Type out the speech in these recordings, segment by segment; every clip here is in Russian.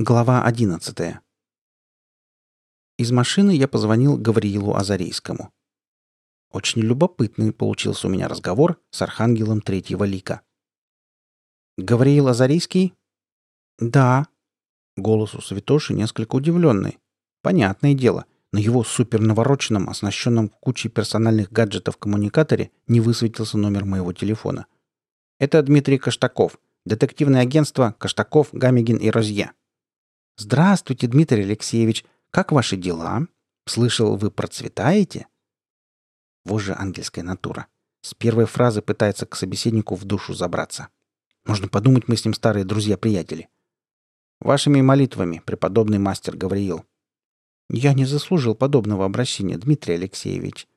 Глава 11. Из машины я позвонил Гавриилу Азарейскому. Очень любопытный получился у меня разговор с архангелом третьего лика. «Гавриил Азарейский?» «Да». Голос у Святоши несколько удивленный. Понятное дело, на его супернавороченном, оснащенном кучей персональных гаджетов коммуникаторе не высветился номер моего телефона. «Это Дмитрий Каштаков, детективное агентство Каштаков, Гамигин и Розье». «Здравствуйте, Дмитрий Алексеевич. Как ваши дела? Слышал, вы процветаете?» Вот же ангельская натура. С первой фразы пытается к собеседнику в душу забраться. Можно подумать, мы с ним старые друзья-приятели. Вашими молитвами, преподобный мастер Гавриил. Я не заслужил подобного обращения, Дмитрий Алексеевич.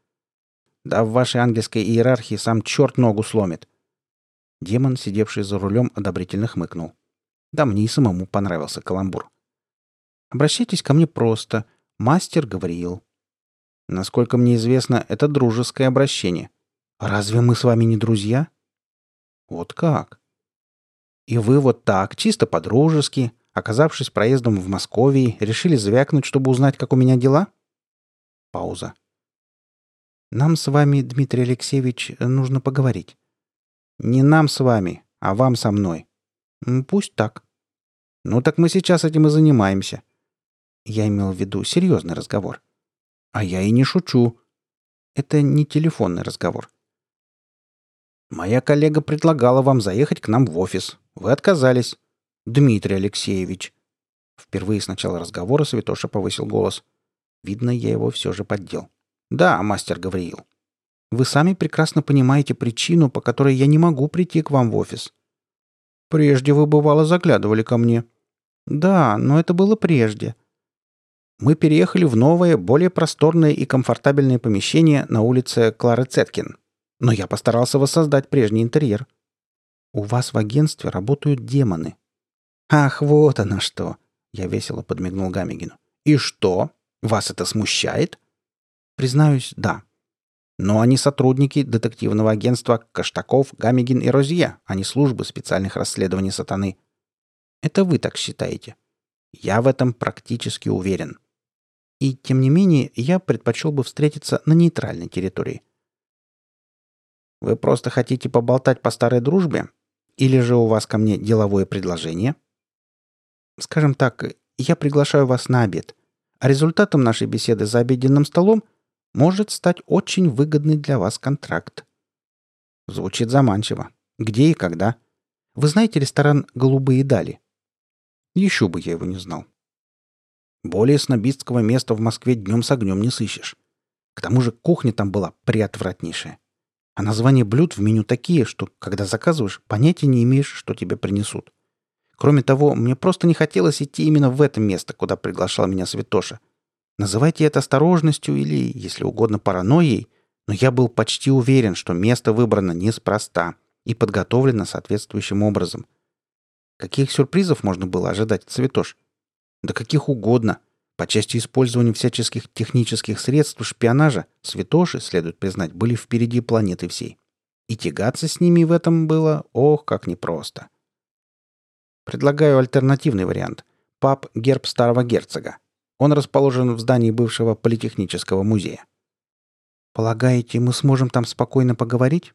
Да в вашей ангельской иерархии сам черт ногу сломит. Демон, сидевший за рулем, одобрительно хмыкнул. Да мне и самому понравился каламбур. Обращайтесь ко мне просто. Мастер Гавриил. Насколько мне известно, это дружеское обращение. Разве мы с вами не друзья? Вот как? И вы вот так, чисто по-дружески, оказавшись проездом в Москве, решили звякнуть, чтобы узнать, как у меня дела? Пауза. Нам с вами, Дмитрий Алексеевич, нужно поговорить. Не нам с вами, а вам со мной. Пусть так. Ну так мы сейчас этим и занимаемся. Я имел в виду серьезный разговор. А я и не шучу. Это не телефонный разговор. Моя коллега предлагала вам заехать к нам в офис. Вы отказались. Дмитрий Алексеевич. Впервые с начала разговора Святоша повысил голос. Видно, я его все же поддел. Да, мастер Гавриил. Вы сами прекрасно понимаете причину, по которой я не могу прийти к вам в офис. Прежде вы, бывало, заглядывали ко мне. Да, но это было прежде мы переехали в новое, более просторное и комфортабельное помещение на улице Клары Цеткин. Но я постарался воссоздать прежний интерьер. У вас в агентстве работают демоны. Ах, вот оно что! Я весело подмигнул Гамигину. И что? Вас это смущает? Признаюсь, да. Но они сотрудники детективного агентства Каштаков, Гамигин и Розье, а не службы специальных расследований сатаны. Это вы так считаете. Я в этом практически уверен. И, тем не менее, я предпочел бы встретиться на нейтральной территории. Вы просто хотите поболтать по старой дружбе? Или же у вас ко мне деловое предложение? Скажем так, я приглашаю вас на обед, а результатом нашей беседы за обеденным столом может стать очень выгодный для вас контракт. Звучит заманчиво. Где и когда? Вы знаете ресторан «Голубые дали»? Еще бы я его не знал. Более снобистского места в Москве днем с огнем не сыщешь. К тому же кухня там была приотвратнейшая. А названия блюд в меню такие, что, когда заказываешь, понятия не имеешь, что тебе принесут. Кроме того, мне просто не хотелось идти именно в это место, куда приглашал меня Святоша. Называйте это осторожностью или, если угодно, паранойей, но я был почти уверен, что место выбрано неспроста и подготовлено соответствующим образом. Каких сюрпризов можно было ожидать от Святош? Да каких угодно. По части использования всяческих технических средств шпионажа святоши, следует признать, были впереди планеты всей. И тягаться с ними в этом было, ох, как непросто. Предлагаю альтернативный вариант. Паб «Герб старого герцога». Он расположен в здании бывшего политехнического музея. Полагаете, мы сможем там спокойно поговорить?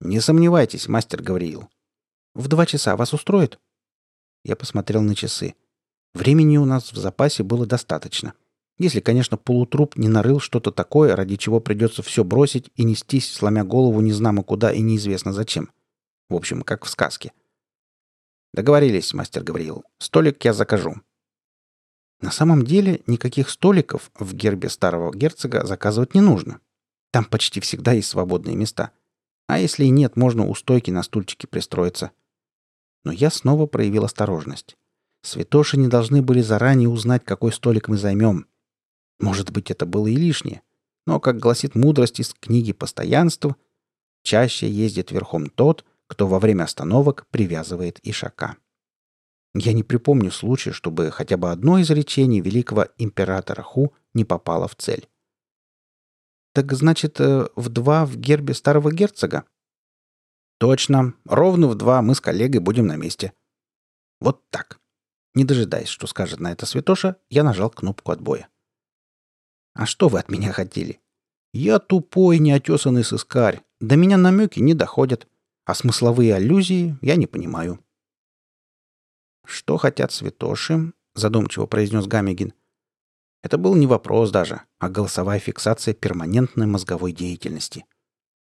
Не сомневайтесь, мастер Гавриил. В два часа вас устроит? Я посмотрел на часы. Времени у нас в запасе было достаточно. Если, конечно, полутруп не нарыл что-то такое, ради чего придется все бросить и нестись, сломя голову незнамо куда и неизвестно зачем. В общем, как в сказке. Договорились, мастер Гавриил. Столик я закажу. На самом деле, никаких столиков в гербе старого герцога заказывать не нужно. Там почти всегда есть свободные места. А если и нет, можно у стойки на стульчике пристроиться. Но я снова проявил осторожность. Святоши не должны были заранее узнать, какой столик мы займем. Может быть, это было и лишнее. Но, как гласит мудрость из книги «Постоянство», чаще ездит верхом тот, кто во время остановок привязывает ишака. Я не припомню случая, чтобы хотя бы одно из речений великого императора Ху не попало в цель. Так значит, э, в два в гербе старого герцога? Точно. Ровно в два мы с коллегой будем на месте. Вот так. Не дожидаясь, что скажет на это Святоша, я нажал кнопку отбоя. «А что вы от меня хотели?» «Я тупой, неотесанный сыскарь. До меня намеки не доходят. А смысловые аллюзии я не понимаю». «Что хотят святоши?» — задумчиво произнес Гамегин. Это был не вопрос даже, а голосовая фиксация перманентной мозговой деятельности.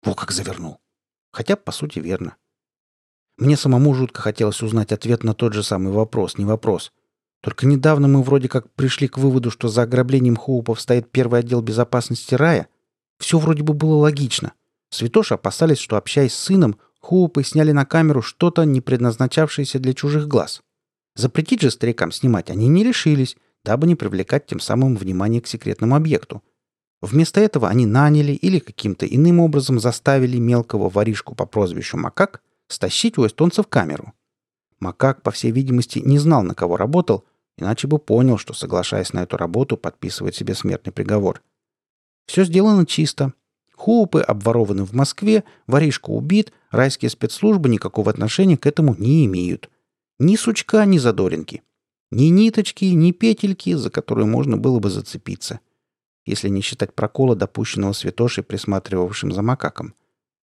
Во как завернул. Хотя, по сути, верно. Мне самому жутко хотелось узнать ответ на тот же самый вопрос, не вопрос. Только недавно мы вроде как пришли к выводу, что за ограблением Хоупов стоит первый отдел безопасности рая. Все вроде бы было логично. Святоши опасались, что, общаясь с сыном, Хоупы сняли на камеру что-то, не предназначавшееся для чужих глаз. Запретить же старикам снимать они не решились, дабы не привлекать тем самым внимание к секретному объекту. Вместо этого они наняли или каким-то иным образом заставили мелкого воришку по прозвищу Макак стащить у эстонцев камеру. Макак, по всей видимости, не знал, на кого работал, иначе бы понял, что, соглашаясь на эту работу, подписывает себе смертный приговор. Все сделано чисто. Хоупы обворованы в Москве, воришка убит, райские спецслужбы никакого отношения к этому не имеют. Ни сучка, ни задоринки. Ни ниточки, ни петельки, за которые можно было бы зацепиться. Если не считать прокола, допущенного святошей, присматривавшим за макаком.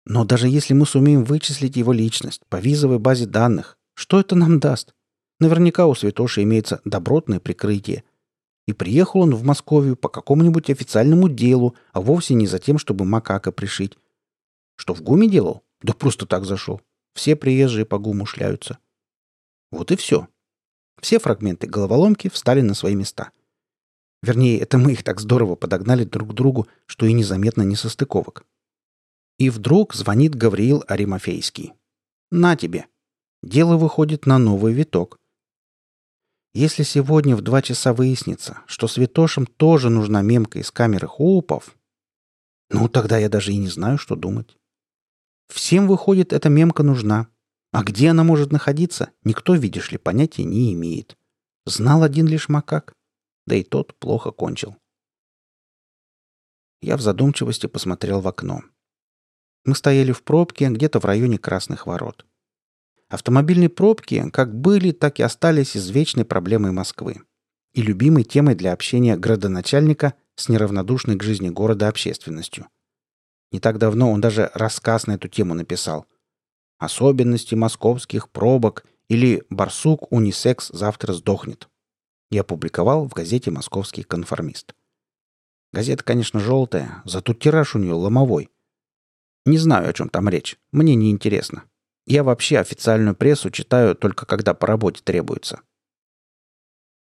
Но даже если мы сумеем вычислить его личность по визовой базе данных, что это нам даст? Наверняка у святоши имеется добротное прикрытие. И приехал он в Московию по какому-нибудь официальному делу, а вовсе не за тем, чтобы макака пришить. Что в ГУМе делал? Да просто так зашел. Все приезжие по ГУМу шляются. Вот и все. Все фрагменты головоломки встали на свои места. Вернее, это мы их так здорово подогнали друг к другу, что и незаметно не состыковок. И вдруг звонит Гавриил Аримофейский. «На тебе!» Дело выходит на новый виток. Если сегодня в два часа выяснится, что святошам тоже нужна мемка из камеры Хоупов, ну, тогда я даже и не знаю, что думать. Всем, выходит, эта мемка нужна, а где она может находиться, никто, видишь ли, понятия не имеет. Знал один лишь макак, да и тот плохо кончил. Я в задумчивости посмотрел в окно. Мы стояли в пробке где-то в районе Красных Ворот. Автомобильные пробки как были, так и остались извечной проблемой Москвы и любимой темой для общения градоначальника с неравнодушной к жизни города общественностью. Не так давно он даже рассказ на эту тему написал – Особенности московских пробок или «Барсук унисекс завтра сдохнет». Я опубликовал в газете «Московский конформист». Газета, конечно, желтая, зато тираж у нее ломовой. Не знаю, о чем там речь. Мне не интересно. Я вообще официальную прессу читаю только когда по работе требуется.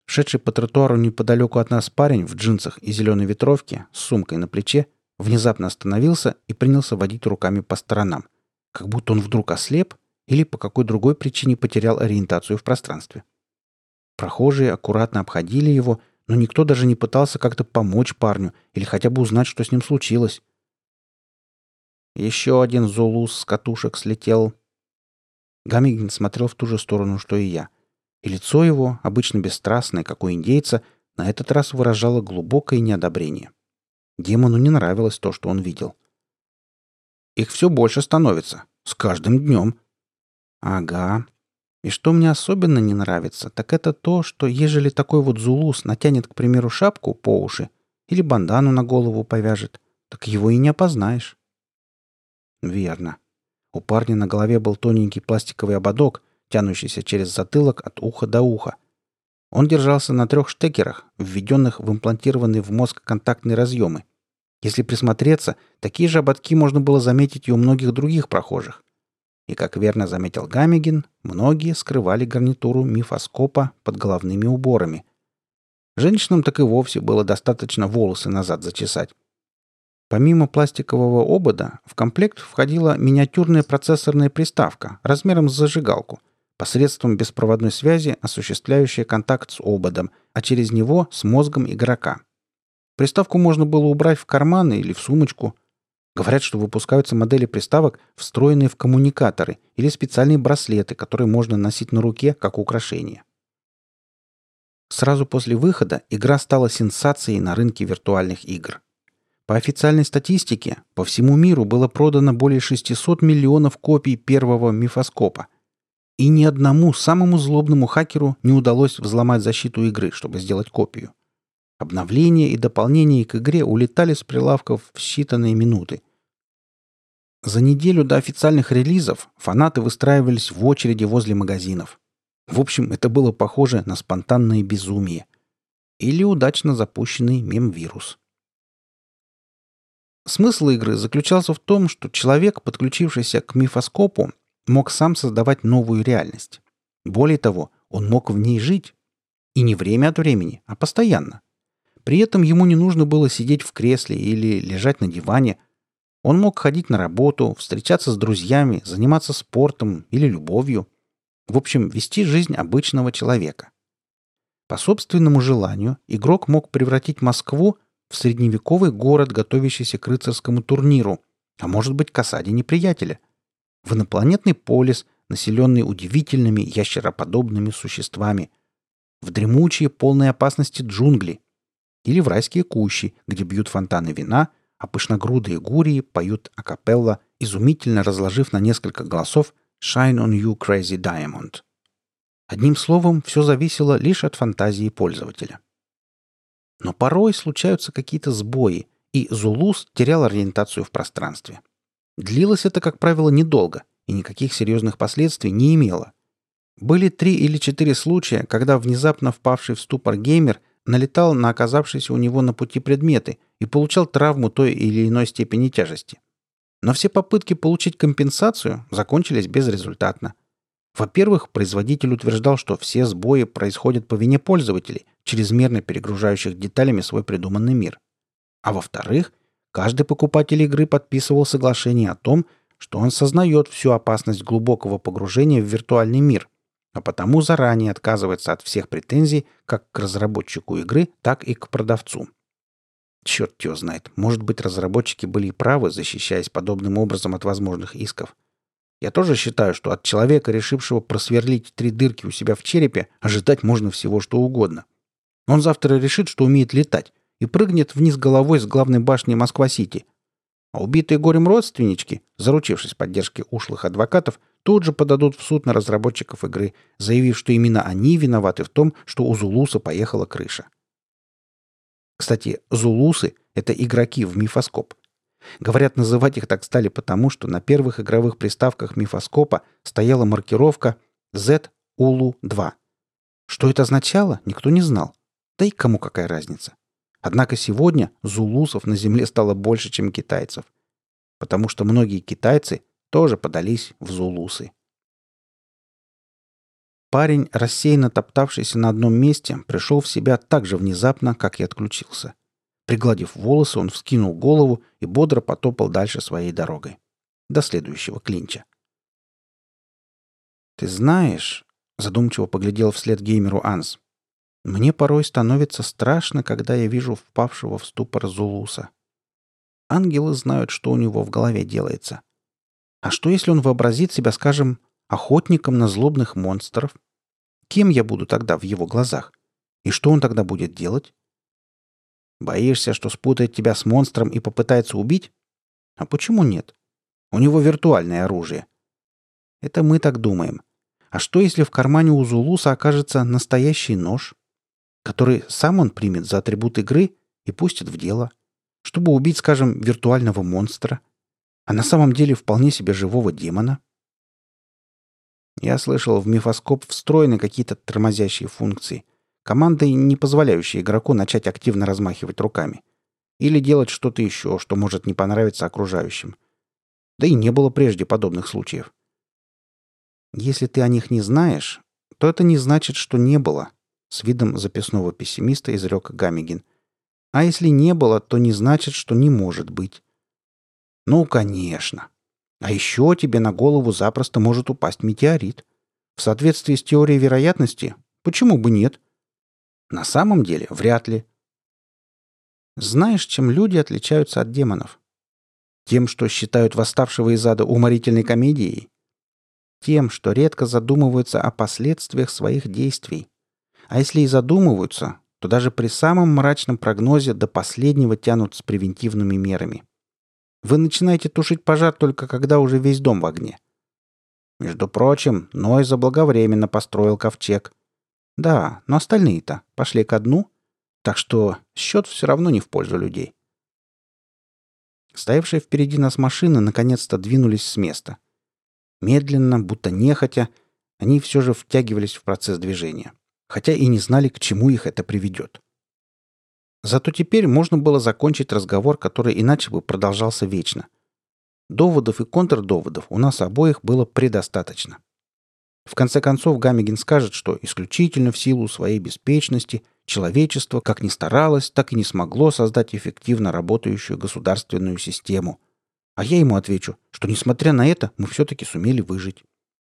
Шедший по тротуару неподалеку от нас парень в джинсах и зеленой ветровке с сумкой на плече внезапно остановился и принялся водить руками по сторонам – как будто он вдруг ослеп или по какой другой причине потерял ориентацию в пространстве. Прохожие аккуратно обходили его, но никто даже не пытался как-то помочь парню или хотя бы узнать, что с ним случилось. Еще один зулус с катушек слетел. Гамигин смотрел в ту же сторону, что и я. И лицо его, обычно бесстрастное, как у индейца, на этот раз выражало глубокое неодобрение. Демону не нравилось то, что он видел. Их все больше становится. С каждым днем. Ага. И что мне особенно не нравится, так это то, что ежели такой вот зулус натянет, к примеру, шапку по уши или бандану на голову повяжет, так его и не опознаешь. Верно. У парня на голове был тоненький пластиковый ободок, тянущийся через затылок от уха до уха. Он держался на трех штекерах, введенных в имплантированные в мозг контактные разъемы. Если присмотреться, такие же ободки можно было заметить и у многих других прохожих. И, как верно заметил Гамегин, многие скрывали гарнитуру мифоскопа под головными уборами. Женщинам так и вовсе было достаточно волосы назад зачесать. Помимо пластикового обода, в комплект входила миниатюрная процессорная приставка размером с зажигалку, посредством беспроводной связи, осуществляющая контакт с ободом, а через него с мозгом игрока – Приставку можно было убрать в карман или в сумочку. Говорят, что выпускаются модели приставок, встроенные в коммуникаторы или специальные браслеты, которые можно носить на руке как украшение. Сразу после выхода игра стала сенсацией на рынке виртуальных игр. По официальной статистике, по всему миру было продано более 600 миллионов копий первого мифоскопа. И ни одному самому злобному хакеру не удалось взломать защиту игры, чтобы сделать копию. Обновления и дополнения к игре улетали с прилавков в считанные минуты. За неделю до официальных релизов фанаты выстраивались в очереди возле магазинов. В общем, это было похоже на спонтанное безумие. Или удачно запущенный мем-вирус. Смысл игры заключался в том, что человек, подключившийся к мифоскопу, мог сам создавать новую реальность. Более того, он мог в ней жить. И не время от времени, а постоянно. При этом ему не нужно было сидеть в кресле или лежать на диване. Он мог ходить на работу, встречаться с друзьями, заниматься спортом или любовью. В общем, вести жизнь обычного человека. По собственному желанию игрок мог превратить Москву в средневековый город, готовящийся к рыцарскому турниру, а может быть к осаде неприятеля – в инопланетный полис, населенный удивительными ящероподобными существами, в дремучие, полные опасности джунгли, или в райские кущи, где бьют фонтаны вина, а пышногрудые гурии поют акапелла, изумительно разложив на несколько голосов «Shine on you, crazy diamond». Одним словом, все зависело лишь от фантазии пользователя. Но порой случаются какие-то сбои, и Зулус терял ориентацию в пространстве – Длилось это, как правило, недолго и никаких серьезных последствий не имело. Были три или четыре случая, когда внезапно впавший в ступор геймер налетал на оказавшиеся у него на пути предметы и получал травму той или иной степени тяжести. Но все попытки получить компенсацию закончились безрезультатно. Во-первых, производитель утверждал, что все сбои происходят по вине пользователей, чрезмерно перегружающих деталями свой придуманный мир. А во-вторых, Каждый покупатель игры подписывал соглашение о том, что он сознает всю опасность глубокого погружения в виртуальный мир, а потому заранее отказывается от всех претензий как к разработчику игры, так и к продавцу. Черт его знает, может быть, разработчики были и правы, защищаясь подобным образом от возможных исков. Я тоже считаю, что от человека, решившего просверлить три дырки у себя в черепе, ожидать можно всего что угодно. Он завтра решит, что умеет летать, и прыгнет вниз головой с главной башни Москва-Сити. А убитые горем родственнички, заручившись поддержкой ушлых адвокатов, тут же подадут в суд на разработчиков игры, заявив, что именно они виноваты в том, что у Зулуса поехала крыша. Кстати, Зулусы — это игроки в мифоскоп. Говорят, называть их так стали потому, что на первых игровых приставках мифоскопа стояла маркировка Z-ULU-2. Что это означало, никто не знал. Да и кому какая разница. Однако сегодня зулусов на Земле стало больше, чем китайцев. Потому что многие китайцы тоже подались в зулусы. Парень, рассеянно топтавшийся на одном месте, пришел в себя так же внезапно, как и отключился. Пригладив волосы, он вскинул голову и бодро потопал дальше своей дорогой. До следующего клинча. «Ты знаешь...» — задумчиво поглядел вслед геймеру Анс. Мне порой становится страшно, когда я вижу впавшего в ступор Зулуса. Ангелы знают, что у него в голове делается. А что, если он вообразит себя, скажем, охотником на злобных монстров? Кем я буду тогда в его глазах? И что он тогда будет делать? Боишься, что спутает тебя с монстром и попытается убить? А почему нет? У него виртуальное оружие. Это мы так думаем. А что, если в кармане у Зулуса окажется настоящий нож? который сам он примет за атрибут игры и пустит в дело, чтобы убить, скажем, виртуального монстра, а на самом деле вполне себе живого демона. Я слышал, в мифоскоп встроены какие-то тормозящие функции, команды, не позволяющие игроку начать активно размахивать руками. Или делать что-то еще, что может не понравиться окружающим. Да и не было прежде подобных случаев. Если ты о них не знаешь, то это не значит, что не было. С видом записного пессимиста изрек Гамигин. А если не было, то не значит, что не может быть. Ну, конечно. А еще тебе на голову запросто может упасть метеорит. В соответствии с теорией вероятности, почему бы нет? На самом деле, вряд ли. Знаешь, чем люди отличаются от демонов? Тем, что считают восставшего из ада уморительной комедией? Тем, что редко задумываются о последствиях своих действий. А если и задумываются, то даже при самом мрачном прогнозе до последнего тянут с превентивными мерами. Вы начинаете тушить пожар только когда уже весь дом в огне. Между прочим, Ной заблаговременно построил ковчег. Да, но остальные-то пошли ко дну, так что счет все равно не в пользу людей. Стоявшие впереди нас машины наконец-то двинулись с места. Медленно, будто нехотя, они все же втягивались в процесс движения, хотя и не знали, к чему их это приведет. Зато теперь можно было закончить разговор, который иначе бы продолжался вечно — Доводов и контрдоводов у нас обоих было предостаточно. В конце концов, Гамигин скажет, что исключительно в силу своей беспечности человечество как ни старалось, так и не смогло создать эффективно работающую государственную систему. А я ему отвечу, что несмотря на это, мы все-таки сумели выжить.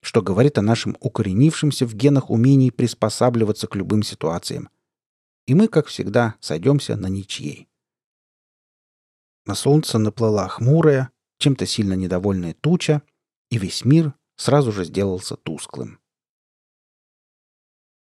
Что говорит о нашем укоренившемся в генах умении приспосабливаться к любым ситуациям. И мы, как всегда, сойдемся на ничьей. На солнце наплыла хмурая, чем-то сильно недовольная туча, и весь мир сразу же сделался тусклым.